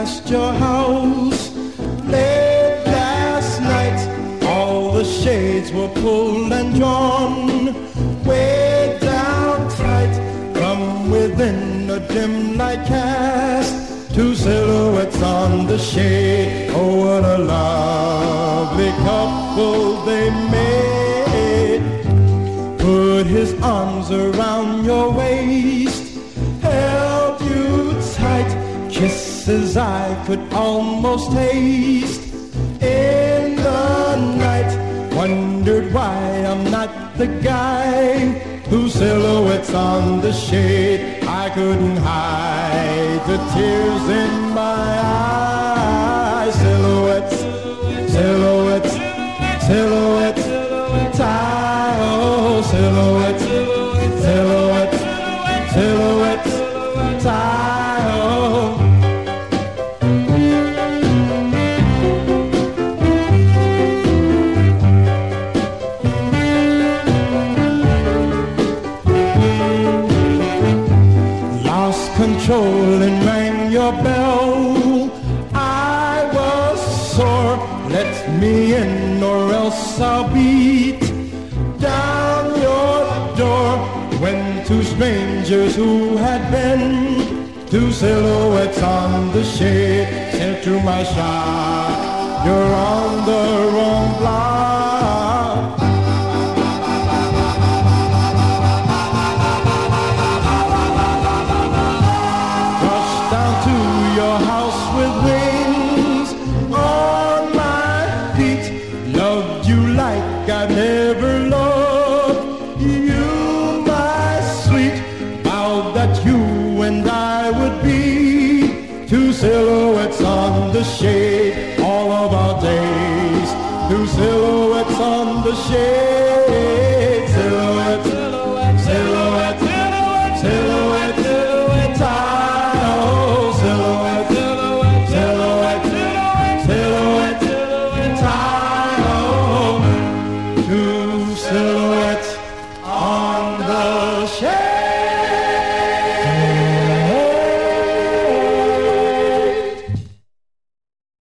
past your house late last night. All the shades were pulled and drawn way down tight. From within a dim light cast two silhouettes on the shade. Oh, what a lovely couple they made. Put his arms around your waist, kisses I could almost taste. In the night, wondered why I'm not the guy whose silhouettes on the shade I couldn't hide the tears in my eyes. Silhouettes, silhouettes, silhouettes, tie, oh, silhouettes, silhouettes, silhouettes, and rang your bell. I was sore, let me in or else I'll beat down your door. When two strangers who had been two silhouettes on the shade said to my shop, you're on the wrong block. With wings on my feet. Loved you like I never loved you, my sweet. Vowed that you and I would be two silhouettes on the shade all of our days. Two silhouettes on the shade. silhouette